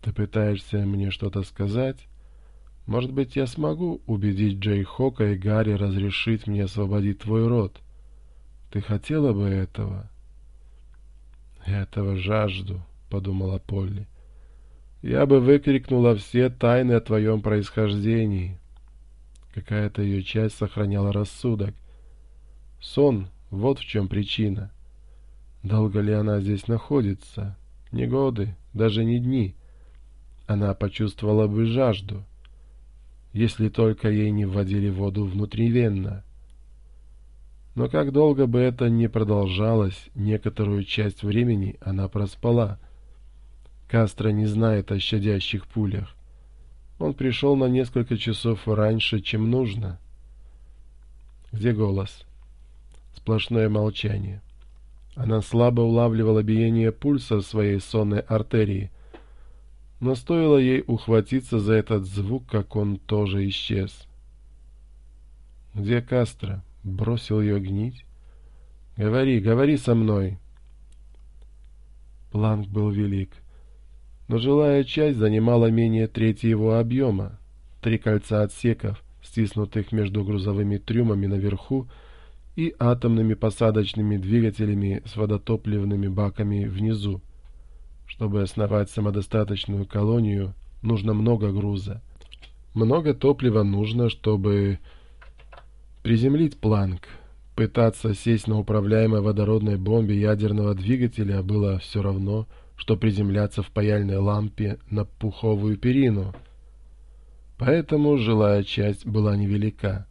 Ты пытаешься мне что-то сказать? Может быть, я смогу убедить Джей Хока и Гарри разрешить мне освободить твой род? Ты хотела бы этого? Этого жажду, — подумала Полли. Я бы выкрикнула все тайны о твоем происхождении. Какая-то ее часть сохраняла рассудок. Сон — вот в чем причина. Долго ли она здесь находится? Не годы, даже не дни — она почувствовала бы жажду, если только ей не вводили воду внутривенно. Но как долго бы это не продолжалось, некоторую часть времени она проспала. Кастро не знает о щадящих пулях. Он пришел на несколько часов раньше, чем нужно. Где голос? Сплошное молчание. Она слабо улавливала биение пульса своей сонной артерии — но стоило ей ухватиться за этот звук, как он тоже исчез. «Где Кастро?» — бросил ее гнить. «Говори, говори со мной!» Планк был велик, но жилая часть занимала менее трети его объема. Три кольца отсеков, стиснутых между грузовыми трюмами наверху и атомными посадочными двигателями с водотопливными баками внизу чтобы основать самодостаточную колонию, нужно много груза. Много топлива нужно, чтобы приземлить планк. Пытаться сесть на управляемой водородной бомбе ядерного двигателя было все равно, что приземляться в паяльной лампе на пуховую перину. Поэтому жилая часть была невелика.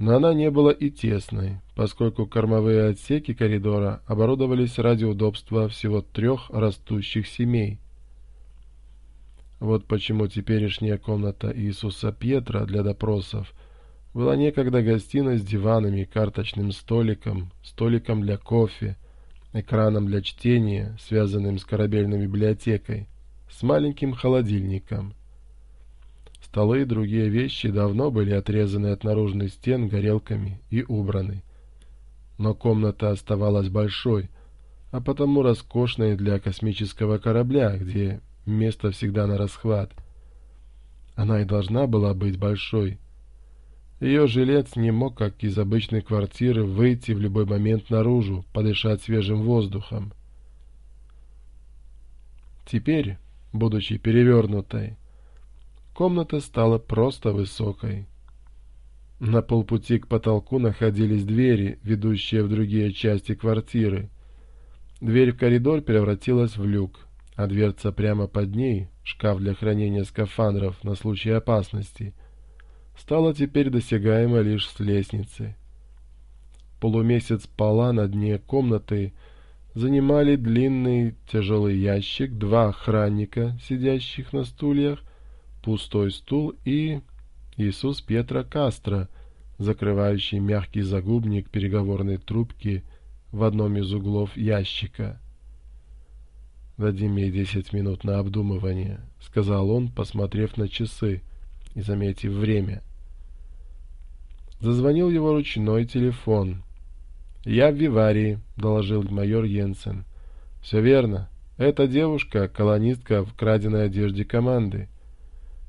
Но она не была и тесной, поскольку кормовые отсеки коридора оборудовались ради удобства всего трех растущих семей. Вот почему теперешняя комната Иисуса Петра для допросов была некогда гостиной с диванами, карточным столиком, столиком для кофе, экраном для чтения, связанным с корабельной библиотекой, с маленьким холодильником – Столы и другие вещи давно были отрезаны от наружных стен горелками и убраны. Но комната оставалась большой, а потому роскошной для космического корабля, где место всегда на расхват. Она и должна была быть большой. Ее жилец не мог, как из обычной квартиры, выйти в любой момент наружу, подышать свежим воздухом. Теперь, будучи перевернутой, комната стала просто высокой. На полпути к потолку находились двери, ведущие в другие части квартиры. Дверь в коридор превратилась в люк, а дверца прямо под ней, шкаф для хранения скафандров на случай опасности, стала теперь досягаема лишь с лестницы. Полумесяц пола на дне комнаты занимали длинный тяжелый ящик, два охранника, сидящих на стульях, пустой стул и... Иисус Петра Кастро, закрывающий мягкий загубник переговорной трубки в одном из углов ящика. «Дадим ей десять минут на обдумывание», — сказал он, посмотрев на часы и заметив время. Зазвонил его ручной телефон. «Я в Виварии», — доложил майор Йенсен. «Все верно. Эта девушка — колонистка в краденой одежде команды».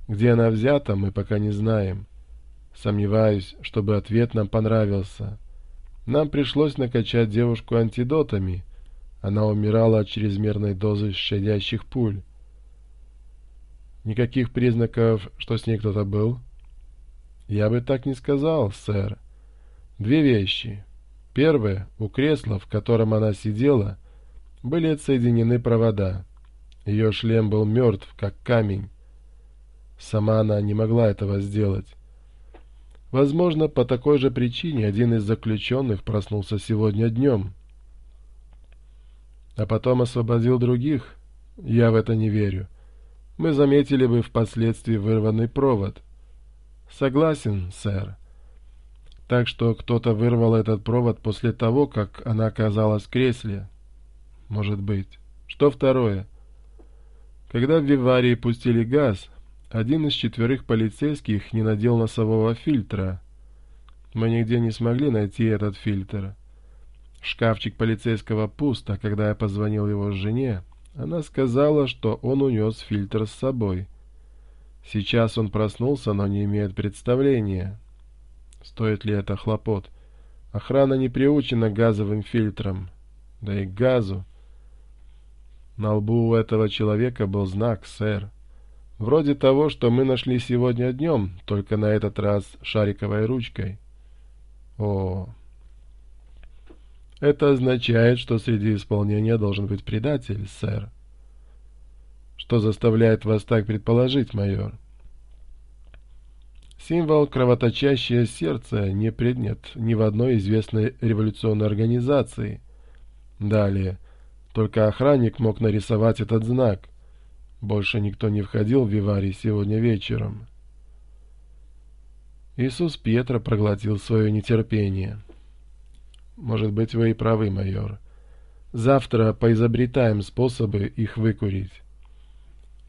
Где она взята, мы пока не знаем. Сомневаюсь, чтобы ответ нам понравился. Нам пришлось накачать девушку антидотами. Она умирала от чрезмерной дозы щадящих пуль. Никаких признаков, что с ней кто-то был? Я бы так не сказал, сэр. Две вещи. Первое, у кресла, в котором она сидела, были отсоединены провода. Ее шлем был мертв, как камень. Сама она не могла этого сделать. Возможно, по такой же причине один из заключенных проснулся сегодня днем. А потом освободил других. Я в это не верю. Мы заметили бы впоследствии вырванный провод. Согласен, сэр. Так что кто-то вырвал этот провод после того, как она оказалась в кресле. Может быть. Что второе? Когда в Виварии пустили газ, один из четверых полицейских не надел носового фильтра. Мы нигде не смогли найти этот фильтр. Шкафчик полицейского пуст, а когда я позвонил его жене, она сказала, что он унес фильтр с собой. Сейчас он проснулся, но не имеет представления. Стоит ли это хлопот? Охрана не приучена газовым фильтром. Да и газу. На лбу у этого человека был знак, сэр вроде того, что мы нашли сегодня днем, только на этот раз шариковой ручкой. О, это означает, что среди исполнения должен быть предатель, сэр. Что заставляет вас так предположить, майор? Символ «кровоточащее сердце» не предмет ни в одной известной революционной организации. Далее. Только охранник мог нарисовать этот знак. Больше никто не входил в Виварий сегодня вечером. Иисус Пьетро проглотил свое нетерпение. «Может быть, вы и правы, майор. Завтра поизобретаем способы их выкурить».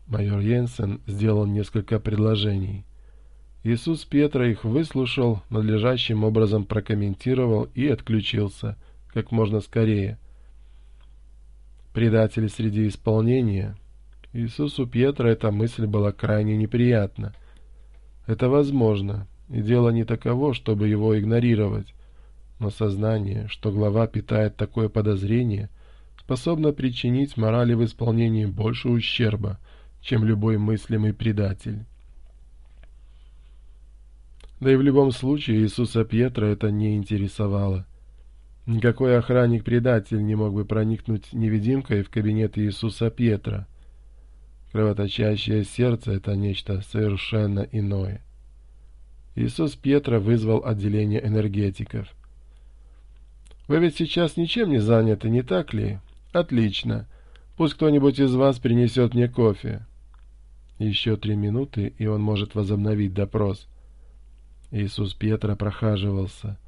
Майор Йенсен сделал несколько предложений. Иисус Петра их выслушал, надлежащим образом прокомментировал и отключился, как можно скорее. Предатели среди исполнения — Иисусу Петра эта мысль была крайне неприятна. Это возможно, и дело не таково, чтобы его игнорировать. Но сознание, что глава питает такое подозрение, способно причинить морали в исполнении больше ущерба, чем любой мыслимый предатель. Да и в любом случае Иисуса Пьетра это не интересовало. Никакой охранник-предатель не мог бы проникнуть невидимкой в кабинет Иисуса Пьетра кровоточащее сердце – это нечто совершенно иное. Иисус Петра вызвал отделение энергетиков. «Вы ведь сейчас ничем не заняты, не так ли? Отлично. Пусть кто-нибудь из вас принесет мне кофе». Еще три минуты, и он может возобновить допрос. Иисус Петра прохаживался.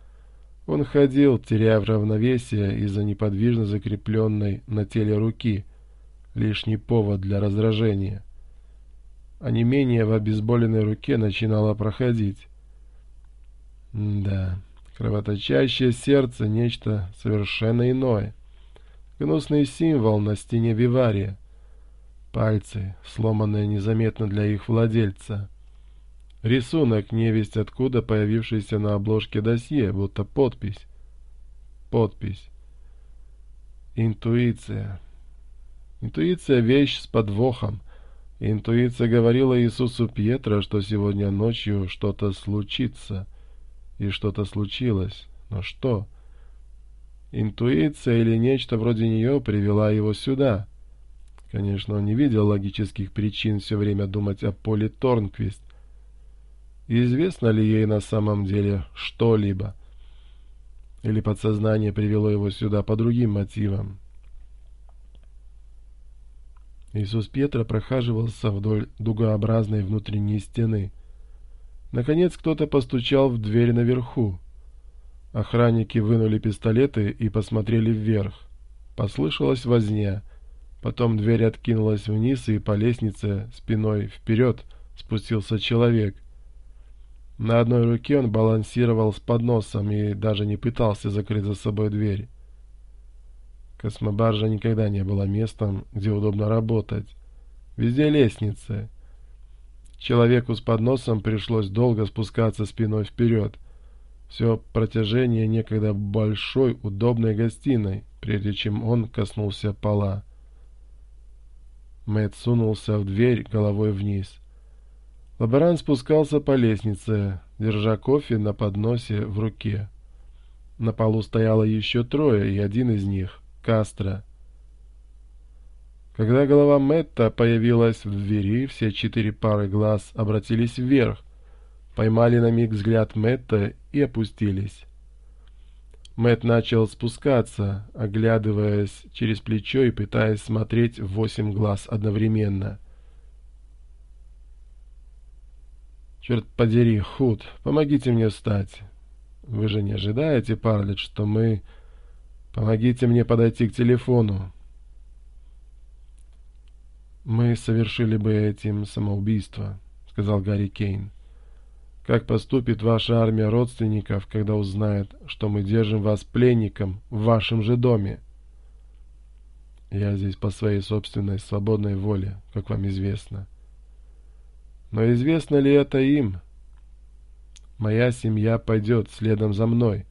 Он ходил, теряя равновесие из-за неподвижно закрепленной на теле руки – лишний повод для раздражения. А не менее в обезболенной руке начинало проходить. Да, кровоточащее сердце — нечто совершенно иное. Гнусный символ на стене вивария. Пальцы, сломанные незаметно для их владельца. Рисунок, невесть откуда появившийся на обложке досье, будто подпись. Подпись. Интуиция. Интуиция — вещь с подвохом. Интуиция говорила Иисусу Пьетро, что сегодня ночью что-то случится. И что-то случилось. Но что? Интуиция или нечто вроде нее привела его сюда. Конечно, он не видел логических причин все время думать о Поле Торнквист. Известно ли ей на самом деле что-либо? Или подсознание привело его сюда по другим мотивам, Иисус Петра прохаживался вдоль дугообразной внутренней стены. Наконец кто-то постучал в дверь наверху. Охранники вынули пистолеты и посмотрели вверх. Послышалась возня. Потом дверь откинулась вниз, и по лестнице спиной вперед спустился человек. На одной руке он балансировал с подносом и даже не пытался закрыть за собой дверь. Космобаржа никогда не была местом, где удобно работать. Везде лестницы. Человеку с подносом пришлось долго спускаться спиной вперед. Все протяжение некогда большой удобной гостиной, прежде чем он коснулся пола. Мэтт сунулся в дверь головой вниз. Лаборант спускался по лестнице, держа кофе на подносе в руке. На полу стояло еще трое, и один из них Кастро. Когда голова Мэтта появилась в двери, все четыре пары глаз обратились вверх, поймали на миг взгляд Мэтта и опустились. Мэт начал спускаться, оглядываясь через плечо и пытаясь смотреть в восемь глаз одновременно. «Черт подери, Худ, помогите мне встать. Вы же не ожидаете, Парлет, что мы Помогите мне подойти к телефону. «Мы совершили бы этим самоубийство», — сказал Гарри Кейн. «Как поступит ваша армия родственников, когда узнает, что мы держим вас пленником в вашем же доме?» «Я здесь по своей собственной свободной воле, как вам известно». «Но известно ли это им?» «Моя семья пойдет следом за мной».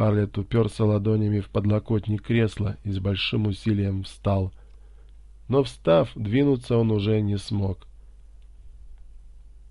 Парлет уперся ладонями в подлокотник кресла и с большим усилием встал. Но встав, двинуться он уже не смог.